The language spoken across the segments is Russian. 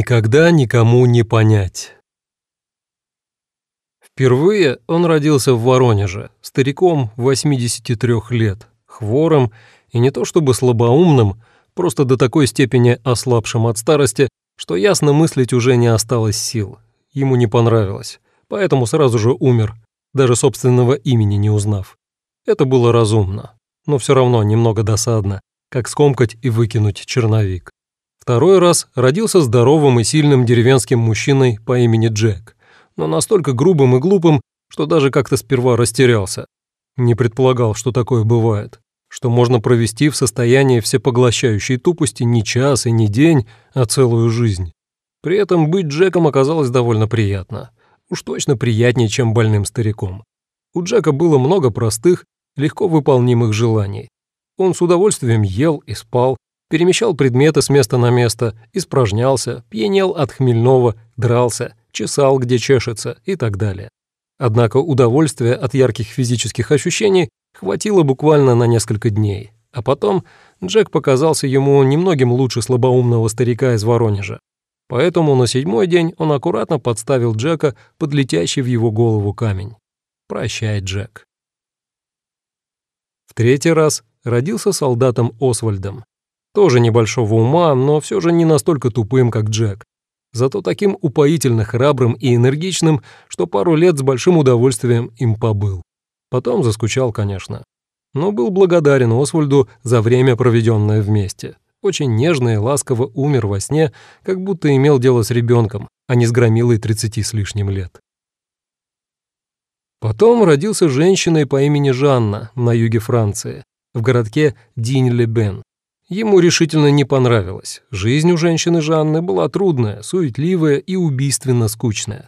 Никогда никому не понять. Впервые он родился в Воронеже, стариком 83 лет, хворым и не то чтобы слабоумным, просто до такой степени ослабшим от старости, что ясно мыслить уже не осталось сил. Ему не понравилось, поэтому сразу же умер, даже собственного имени не узнав. Это было разумно, но все равно немного досадно, как скомкать и выкинуть черновик. Второй раз родился здоровым и сильным деревенским мужчиной по имени Джек, но настолько грубым и глупым, что даже как-то сперва растерялся. Не предполагал, что такое бывает, что можно провести в состоянии всепоглощающей тупости не час и не день, а целую жизнь. При этом быть Джеком оказалось довольно приятно. Уж точно приятнее, чем больным стариком. У Джека было много простых, легко выполнимых желаний. Он с удовольствием ел и спал, перемещал предметы с места на место, испражнялся, пьянел от хмельного, дрался, чесал, где чешется и так далее. Однако удовольствия от ярких физических ощущений хватило буквально на несколько дней, а потом Джек показался ему немногим лучше слабоумного старика из Воронежа. Поэтому на седьмой день он аккуратно подставил Джека под летящий в его голову камень. «Прощай, Джек». В третий раз родился солдатом Освальдом, тоже небольшого ума, но все же не настолько тупым, как Джек. Зато таким упоительно храбрым и энергичным, что пару лет с большим удовольствием им побыл. Потом заскучал, конечно. Но был благодарен Освальду за время, проведенное вместе. Очень нежно и ласково умер во сне, как будто имел дело с ребенком, а не с громилой 30 с лишним лет. Потом родился женщиной по имени Жанна на юге Франции, в городке Динь-Ле-Бен. Ему решительно не понравилось. Жизнь у женщины Жанны была трудная, суетливая и убийственно скучная.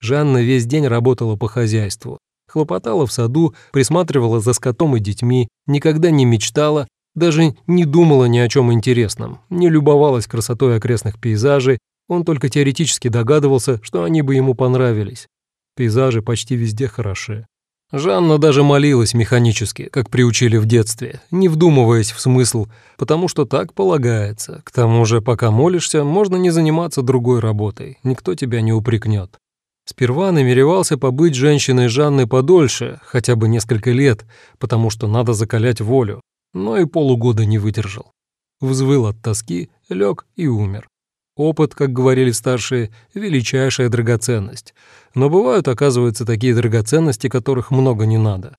Жанна весь день работала по хозяйству, хлопотала в саду, присматривала за скотом и детьми, никогда не мечтала, даже не думала ни о чем интересном, не любовалась красотой окрестных пейзажей, он только теоретически догадывался, что они бы ему понравились. Пейзажи почти везде хороши. Жанна даже молилась механически, как приучили в детстве, не вдумываясь в смысл, потому что так полагается. К тому же, пока молишься, можно не заниматься другой работой, никто тебя не упрекнет. Сперва намеревался побыть женщиной Жанны подольше, хотя бы несколько лет, потому что надо закалять волю, но и полугода не выдержал. Взвыл от тоски, лег и умер. Опыт, как говорили старшие, величайшая драгоценность. Но бывают, оказывается, такие драгоценности, которых много не надо.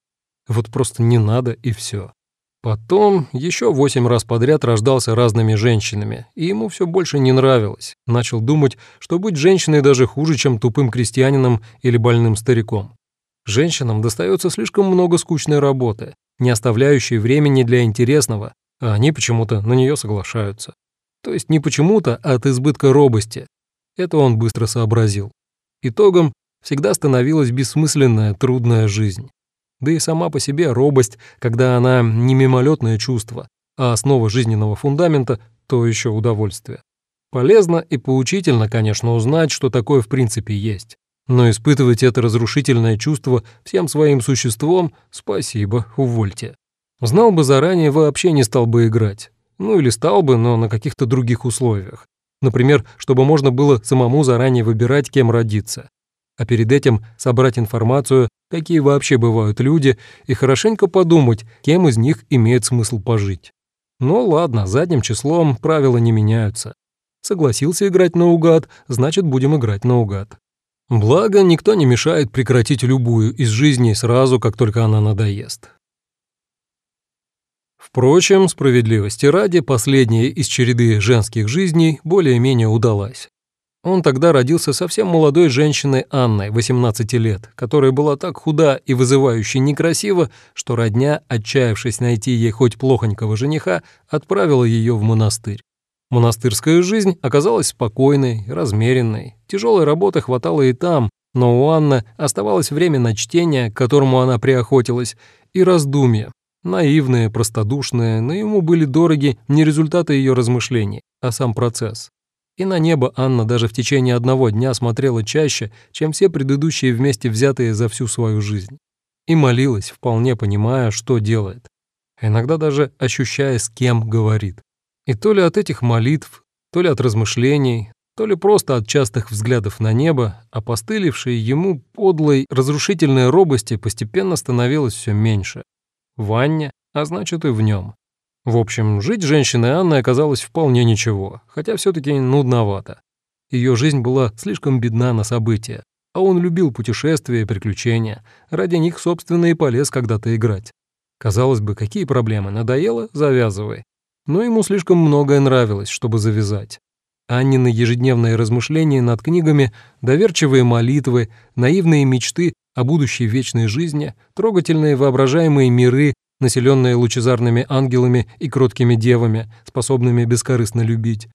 Вот просто не надо и все. Потом еще восемь раз подряд рождался разными женщинами, и ему все больше не нравилось. Начал думать, что быть женщиной даже хуже, чем тупым крестьянином или больным стариком. Женщинам достается слишком много скучной работы, не оставляющей времени для интересного, а они почему-то на нее соглашаются. То есть не почему-то, а от избытка робости. Это он быстро сообразил. Итогом всегда становилась бессмысленная, трудная жизнь. Да и сама по себе робость, когда она не мимолетное чувство, а основа жизненного фундамента, то еще удовольствие. Полезно и поучительно, конечно, узнать, что такое в принципе есть. Но испытывать это разрушительное чувство всем своим существом – спасибо, увольте. Знал бы заранее, вообще не стал бы играть. Ну или стал бы, но на каких-то других условиях. Например, чтобы можно было самому заранее выбирать, кем родиться. А перед этим собрать информацию, какие вообще бывают люди, и хорошенько подумать, кем из них имеет смысл пожить. Ну ладно, задним числом правила не меняются. Согласился играть наугад, значит, будем играть наугад. Благо, никто не мешает прекратить любую из жизней сразу, как только она надоест. Впрочем, справедливости ради, последняя из череды женских жизней более-менее удалась. Он тогда родился совсем молодой женщиной Анной, 18 лет, которая была так худа и вызывающе некрасива, что родня, отчаявшись найти ей хоть плохонького жениха, отправила ее в монастырь. Монастырская жизнь оказалась спокойной, размеренной. Тяжелой работы хватало и там, но у Анны оставалось время на чтение, к которому она приохотилась, и раздумья, Наивные, простодушные, но ему были дороги не результаты ее размышлений, а сам процесс. И на небо Анна даже в течение одного дня смотрела чаще, чем все предыдущие вместе взятые за всю свою жизнь. И молилась, вполне понимая, что делает. Иногда даже ощущая, с кем говорит. И то ли от этих молитв, то ли от размышлений, то ли просто от частых взглядов на небо, опостылевшей ему подлой разрушительной робости постепенно становилось все меньше. В ванне, а значит и в нем. В общем, жить женщиной Анны оказалось вполне ничего, хотя все таки нудновато. Ее жизнь была слишком бедна на события, а он любил путешествия и приключения, ради них, собственно, и полез когда-то играть. Казалось бы, какие проблемы, надоело – завязывай. Но ему слишком многое нравилось, чтобы завязать. Аннины ежедневные размышления над книгами, доверчивые молитвы, наивные мечты о будущей вечной жизни, трогательные воображаемые миры, населенные лучезарными ангелами и кроткими девами, способными бескорыстно любить.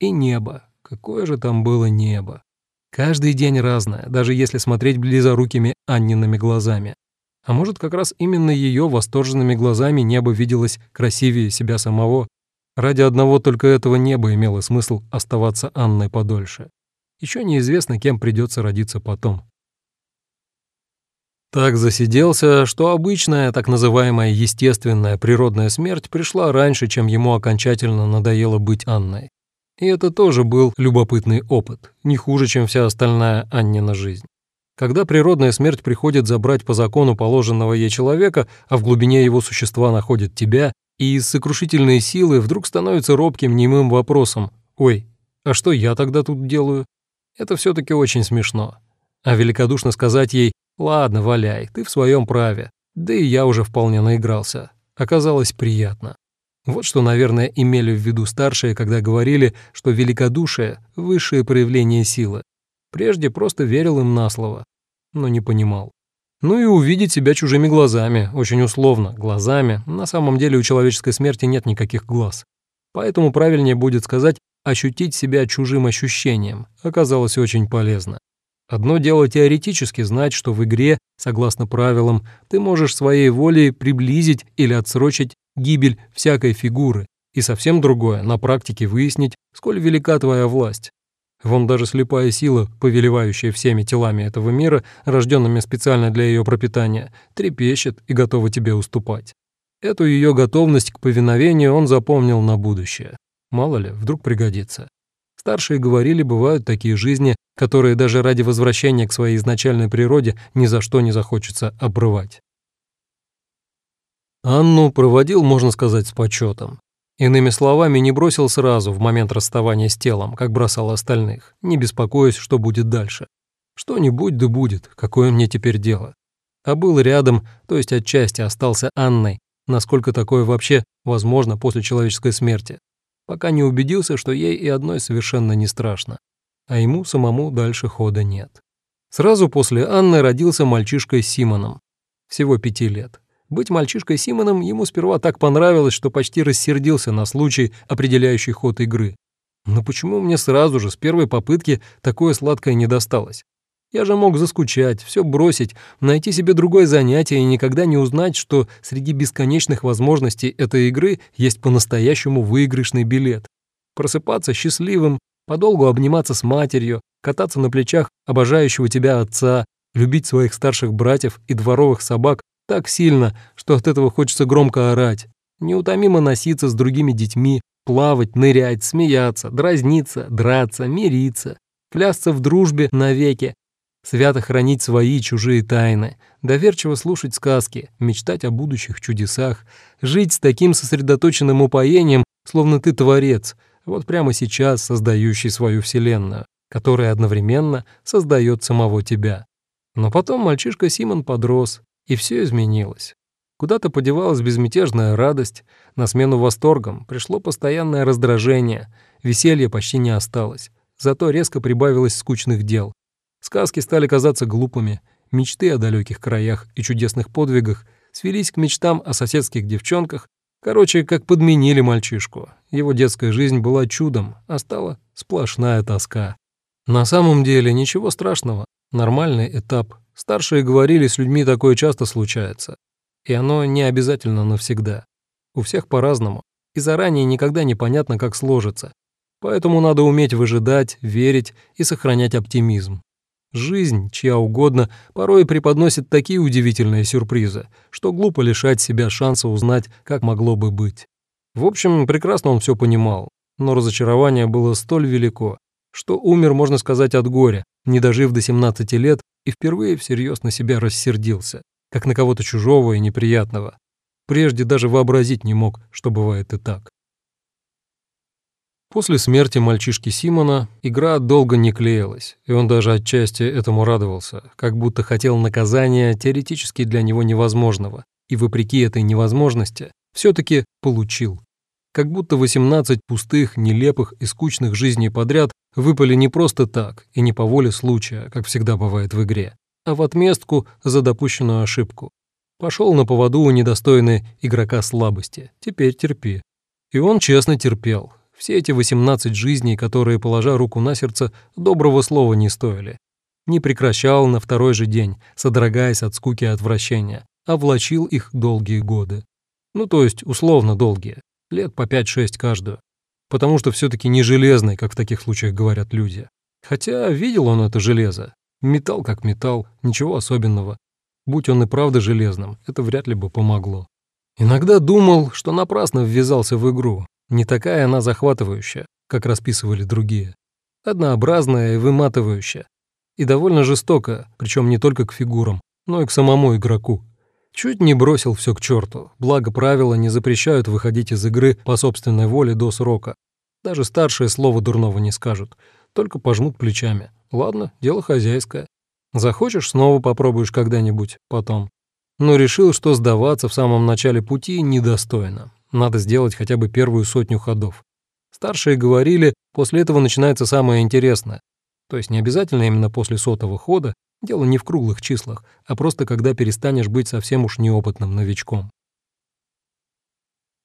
И небо. Какое же там было небо. Каждый день разное, даже если смотреть близорукими Анниными глазами. А может, как раз именно ее восторженными глазами небо виделось красивее себя самого, Ради одного только этого неба имело смысл оставаться Анной подольше. Еще неизвестно, кем придется родиться потом. Так засиделся, что обычная, так называемая естественная природная смерть пришла раньше, чем ему окончательно надоело быть Анной. И это тоже был любопытный опыт, не хуже, чем вся остальная Аннина жизнь. Когда природная смерть приходит забрать по закону положенного ей человека, а в глубине его существа находит тебя, и из сокрушительной силы вдруг становится робким немым вопросом «Ой, а что я тогда тут делаю?» Это все таки очень смешно. А великодушно сказать ей «Ладно, валяй, ты в своем праве». Да и я уже вполне наигрался. Оказалось приятно. Вот что, наверное, имели в виду старшие, когда говорили, что великодушие — высшее проявление силы. Прежде просто верил им на слово, но не понимал. Ну и увидеть себя чужими глазами, очень условно, глазами. На самом деле у человеческой смерти нет никаких глаз. Поэтому правильнее будет сказать «ощутить себя чужим ощущением» оказалось очень полезно. Одно дело теоретически знать, что в игре, согласно правилам, ты можешь своей волей приблизить или отсрочить гибель всякой фигуры, и совсем другое — на практике выяснить, сколь велика твоя власть. Вон даже слепая сила, повелевающая всеми телами этого мира, рожденными специально для ее пропитания, трепещет и готова тебе уступать. Эту ее готовность к повиновению он запомнил на будущее. Мало ли, вдруг пригодится. Старшие говорили, бывают такие жизни, которые даже ради возвращения к своей изначальной природе ни за что не захочется обрывать. Анну проводил, можно сказать, с почетом. Иными словами, не бросил сразу в момент расставания с телом, как бросал остальных, не беспокоясь, что будет дальше. Что-нибудь да будет, какое мне теперь дело. А был рядом, то есть отчасти остался Анной, насколько такое вообще возможно после человеческой смерти, пока не убедился, что ей и одной совершенно не страшно, а ему самому дальше хода нет. Сразу после Анны родился мальчишка Симоном, всего пяти лет. Быть мальчишкой Симоном ему сперва так понравилось, что почти рассердился на случай, определяющий ход игры. Но почему мне сразу же, с первой попытки, такое сладкое не досталось? Я же мог заскучать, все бросить, найти себе другое занятие и никогда не узнать, что среди бесконечных возможностей этой игры есть по-настоящему выигрышный билет. Просыпаться счастливым, подолгу обниматься с матерью, кататься на плечах обожающего тебя отца, любить своих старших братьев и дворовых собак так сильно, что от этого хочется громко орать. Неутомимо носиться с другими детьми, плавать, нырять, смеяться, дразниться, драться, мириться, клясться в дружбе навеки, свято хранить свои чужие тайны, доверчиво слушать сказки, мечтать о будущих чудесах, жить с таким сосредоточенным упоением, словно ты творец, вот прямо сейчас создающий свою вселенную, которая одновременно создает самого тебя. Но потом мальчишка Симон подрос, и все изменилось. Куда-то подевалась безмятежная радость, на смену восторгам пришло постоянное раздражение, веселья почти не осталось, зато резко прибавилось скучных дел. Сказки стали казаться глупыми, мечты о далеких краях и чудесных подвигах свелись к мечтам о соседских девчонках, короче, как подменили мальчишку. Его детская жизнь была чудом, а стала сплошная тоска. На самом деле ничего страшного, нормальный этап – Старшие говорили, с людьми такое часто случается. И оно не обязательно навсегда. У всех по-разному. И заранее никогда не понятно, как сложится. Поэтому надо уметь выжидать, верить и сохранять оптимизм. Жизнь, чья угодно, порой преподносит такие удивительные сюрпризы, что глупо лишать себя шанса узнать, как могло бы быть. В общем, прекрасно он все понимал, но разочарование было столь велико, что умер, можно сказать, от горя, не дожив до 17 лет и впервые всерьез на себя рассердился, как на кого-то чужого и неприятного. Прежде даже вообразить не мог, что бывает и так. После смерти мальчишки Симона игра долго не клеилась, и он даже отчасти этому радовался, как будто хотел наказания теоретически для него невозможного, и вопреки этой невозможности все-таки получил. Как будто 18 пустых, нелепых и скучных жизней подряд выпали не просто так и не по воле случая, как всегда бывает в игре, а в отместку за допущенную ошибку. Пошел на поводу у недостойной игрока слабости. Теперь терпи. И он честно терпел. Все эти 18 жизней, которые, положа руку на сердце, доброго слова не стоили. Не прекращал на второй же день, содрогаясь от скуки и отвращения, а влачил их долгие годы. Ну, то есть, условно долгие. Лет по 5-6 каждую. Потому что все таки не железный, как в таких случаях говорят люди. Хотя видел он это железо. Металл как металл, ничего особенного. Будь он и правда железным, это вряд ли бы помогло. Иногда думал, что напрасно ввязался в игру. Не такая она захватывающая, как расписывали другие. Однообразная и выматывающая. И довольно жестокая, причем не только к фигурам, но и к самому игроку. Чуть не бросил все к черту, благо правила не запрещают выходить из игры по собственной воле до срока. Даже старшее слово дурного не скажут, только пожмут плечами. Ладно, дело хозяйское. Захочешь, снова попробуешь когда-нибудь, потом. Но решил, что сдаваться в самом начале пути недостойно. Надо сделать хотя бы первую сотню ходов. Старшие говорили, после этого начинается самое интересное. То есть не обязательно именно после сотого хода, дело не в круглых числах, а просто когда перестанешь быть совсем уж неопытным новичком.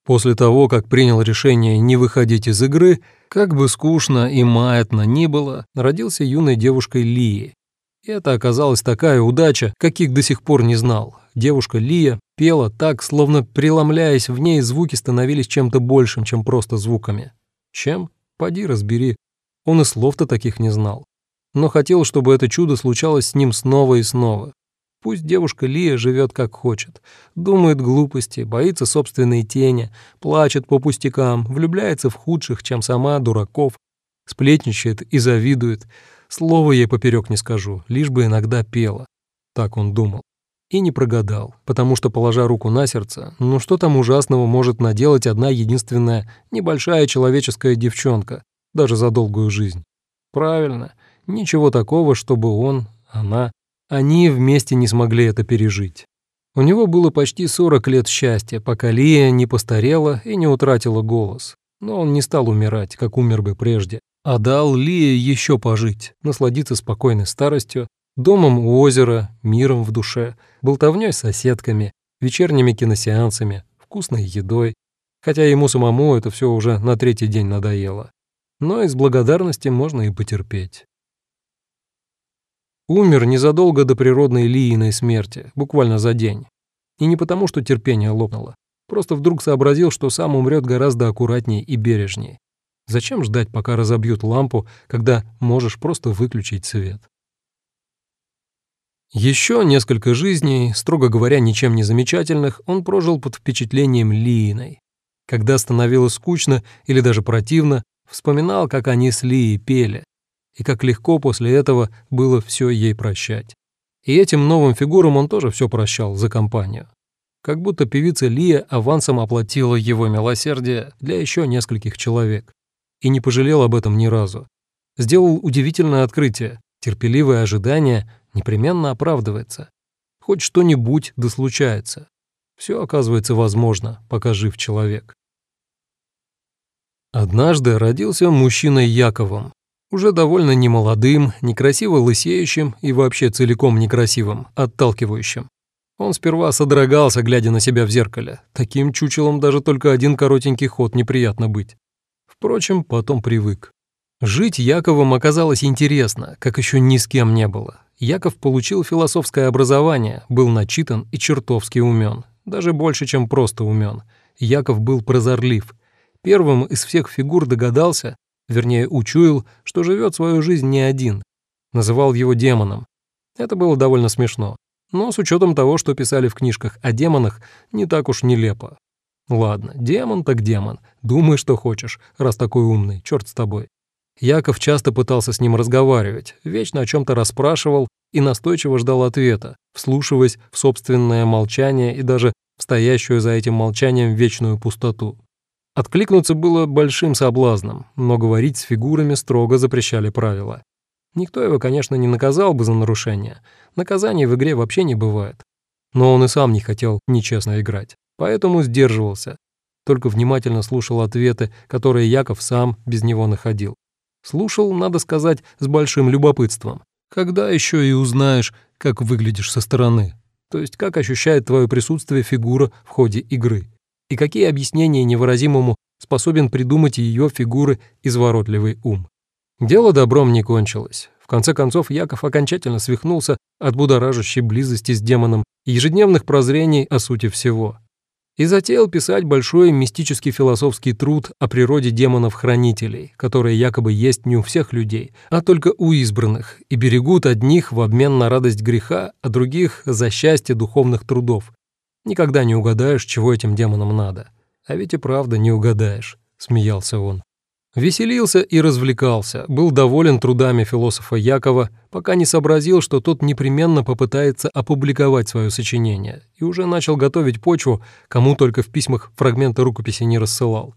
После того, как принял решение не выходить из игры, как бы скучно и маятно ни было, родился юной девушкой Лии, и это оказалась такая удача, каких до сих пор не знал. Девушка Лия пела так, словно преломляясь в ней, звуки становились чем-то большим, чем просто звуками. Чем? Поди разбери. Он и слов-то таких не знал. Но хотел, чтобы это чудо случалось с ним снова и снова. Пусть девушка Лия живет как хочет, думает глупости, боится собственной тени, плачет по пустякам, влюбляется в худших, чем сама, дураков, сплетничает и завидует, Слова ей поперек не скажу, лишь бы иногда пела. Так он думал. И не прогадал, потому что, положа руку на сердце, ну что там ужасного может наделать одна единственная небольшая человеческая девчонка, даже за долгую жизнь? Правильно, ничего такого, чтобы он, она, они вместе не смогли это пережить. У него было почти 40 лет счастья, пока Лия не постарела и не утратила голос. Но он не стал умирать, как умер бы прежде, а дал Лии еще пожить, насладиться спокойной старостью, домом у озера, миром в душе, болтовней с соседками, вечерними киносеансами, вкусной едой, хотя ему самому это все уже на третий день надоело. Но из благодарности можно и потерпеть. Умер незадолго до природной Лииной смерти, буквально за день. И не потому, что терпение лопнуло. Просто вдруг сообразил, что сам умрет гораздо аккуратнее и бережнее. Зачем ждать, пока разобьют лампу, когда можешь просто выключить свет? Еще несколько жизней, строго говоря, ничем не замечательных, он прожил под впечатлением Лииной. Когда становилось скучно или даже противно, вспоминал, как они с Лией пели, и как легко после этого было все ей прощать. И этим новым фигурам он тоже все прощал за компанию. Как будто певица Лия авансом оплатила его милосердие для еще нескольких человек и не пожалел об этом ни разу. Сделал удивительное открытие. Терпеливое ожидание непременно оправдывается. Хоть что-нибудь да случается. Все оказывается возможно, пока жив человек. Однажды родился мужчина Яковом, уже довольно немолодым, некрасиво лысеющим и вообще целиком некрасивым, отталкивающим. Он сперва содрогался, глядя на себя в зеркале. Таким чучелом даже только один коротенький ход неприятно быть. Впрочем, потом привык. Жить Яковом оказалось интересно, как еще ни с кем не было. Яков получил философское образование, был начитан и чертовски умен. Даже больше, чем просто умен. Яков был прозорлив. Первым из всех фигур догадался, вернее, учуял, что живет свою жизнь не один. Называл его демоном. Это было довольно смешно. Но с учетом того, что писали в книжках о демонах, не так уж нелепо. Ладно, демон так демон. Думай, что хочешь, раз такой умный, черт с тобой. Яков часто пытался с ним разговаривать, вечно о чем-то расспрашивал и настойчиво ждал ответа, вслушиваясь в собственное молчание и даже в стоящую за этим молчанием вечную пустоту. Откликнуться было большим соблазном, но говорить с фигурами строго запрещали правила. Никто его, конечно, не наказал бы за нарушение. Наказаний в игре вообще не бывает. Но он и сам не хотел нечестно играть, поэтому сдерживался. Только внимательно слушал ответы, которые Яков сам без него находил. Слушал, надо сказать, с большим любопытством. Когда еще и узнаешь, как выглядишь со стороны? То есть как ощущает твое присутствие фигура в ходе игры? И какие объяснения невыразимому способен придумать ее фигуры изворотливый ум? Дело добром не кончилось. В конце концов, Яков окончательно свихнулся от будоражащей близости с демоном и ежедневных прозрений о сути всего и затеял писать большой мистический философский труд о природе демонов-хранителей, которые якобы есть не у всех людей, а только у избранных, и берегут одних в обмен на радость греха, а других за счастье духовных трудов. Никогда не угадаешь, чего этим демонам надо. А ведь и правда не угадаешь, смеялся он. Веселился и развлекался, был доволен трудами философа Якова, пока не сообразил, что тот непременно попытается опубликовать свое сочинение, и уже начал готовить почву, кому только в письмах фрагменты рукописи не рассылал.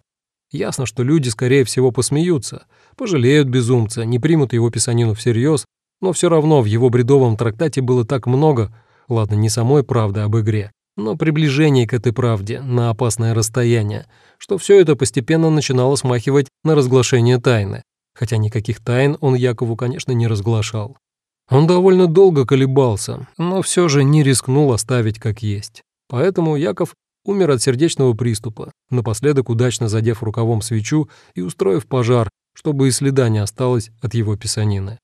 Ясно, что люди, скорее всего, посмеются, пожалеют безумца, не примут его писанину всерьез, но все равно в его бредовом трактате было так много, ладно, не самой правды об игре, но приближение к этой правде на опасное расстояние, что все это постепенно начинало смахивать на разглашение тайны, хотя никаких тайн он Якову, конечно, не разглашал. Он довольно долго колебался, но все же не рискнул оставить как есть. Поэтому Яков умер от сердечного приступа, напоследок удачно задев рукавом свечу и устроив пожар, чтобы и следа не осталось от его писанины.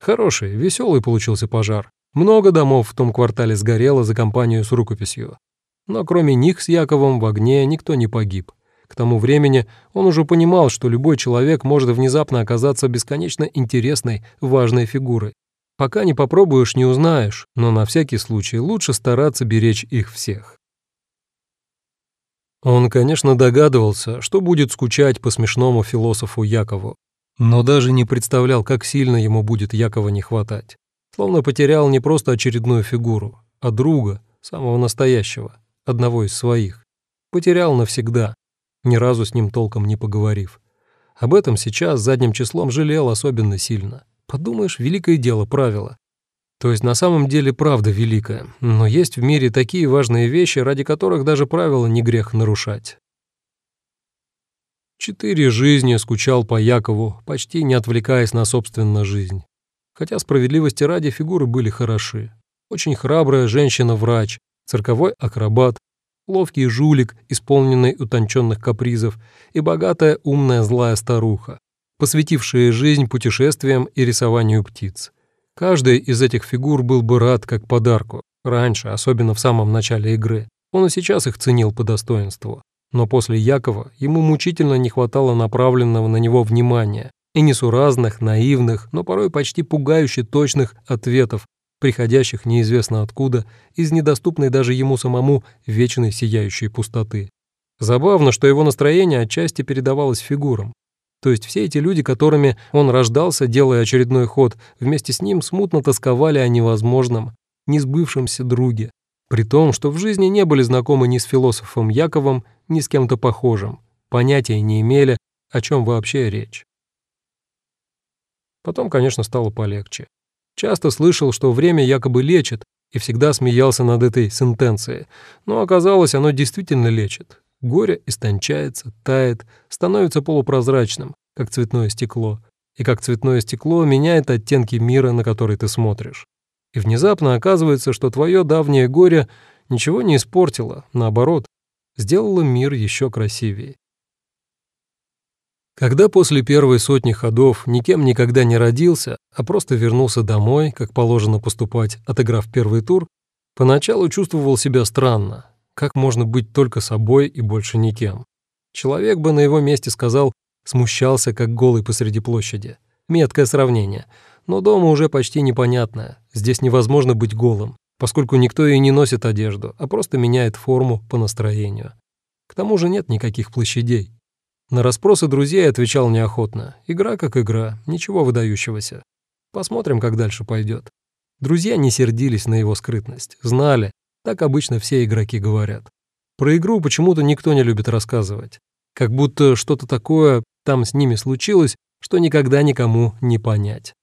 Хороший, веселый получился пожар, много домов в том квартале сгорело за компанию с рукописью. Но кроме них с Яковом в огне никто не погиб. К тому времени он уже понимал, что любой человек может внезапно оказаться бесконечно интересной, важной фигурой. Пока не попробуешь, не узнаешь, но на всякий случай лучше стараться беречь их всех. Он, конечно, догадывался, что будет скучать по смешному философу Якову, но даже не представлял, как сильно ему будет Якова не хватать. Словно потерял не просто очередную фигуру, а друга, самого настоящего, одного из своих. Потерял навсегда, ни разу с ним толком не поговорив. Об этом сейчас задним числом жалел особенно сильно. Подумаешь, великое дело правило. То есть на самом деле правда великая, но есть в мире такие важные вещи, ради которых даже правила не грех нарушать. Четыре жизни скучал по Якову, почти не отвлекаясь на собственную жизнь хотя справедливости ради фигуры были хороши. Очень храбрая женщина-врач, цирковой акробат, ловкий жулик, исполненный утонченных капризов, и богатая умная злая старуха, посвятившая жизнь путешествиям и рисованию птиц. Каждый из этих фигур был бы рад как подарку, раньше, особенно в самом начале игры. Он и сейчас их ценил по достоинству. Но после Якова ему мучительно не хватало направленного на него внимания, и несуразных, наивных, но порой почти пугающе точных ответов, приходящих неизвестно откуда, из недоступной даже ему самому вечной сияющей пустоты. Забавно, что его настроение отчасти передавалось фигурам. То есть все эти люди, которыми он рождался, делая очередной ход, вместе с ним смутно тосковали о невозможном, несбывшемся друге, при том, что в жизни не были знакомы ни с философом Яковом, ни с кем-то похожим, понятия не имели, о чем вообще речь. Потом, конечно, стало полегче. Часто слышал, что время якобы лечит, и всегда смеялся над этой сентенцией, но оказалось, оно действительно лечит. Горе истончается, тает, становится полупрозрачным, как цветное стекло, и как цветное стекло меняет оттенки мира, на который ты смотришь. И внезапно оказывается, что твое давнее горе ничего не испортило, наоборот, сделало мир еще красивее. Когда после первой сотни ходов никем никогда не родился, а просто вернулся домой, как положено поступать, отыграв первый тур, поначалу чувствовал себя странно. Как можно быть только собой и больше никем? Человек бы на его месте сказал, смущался, как голый посреди площади. Меткое сравнение. Но дома уже почти непонятное. Здесь невозможно быть голым, поскольку никто и не носит одежду, а просто меняет форму по настроению. К тому же нет никаких площадей. На расспросы друзей отвечал неохотно. Игра как игра, ничего выдающегося. Посмотрим, как дальше пойдет. Друзья не сердились на его скрытность, знали, так обычно все игроки говорят. Про игру почему-то никто не любит рассказывать. Как будто что-то такое там с ними случилось, что никогда никому не понять.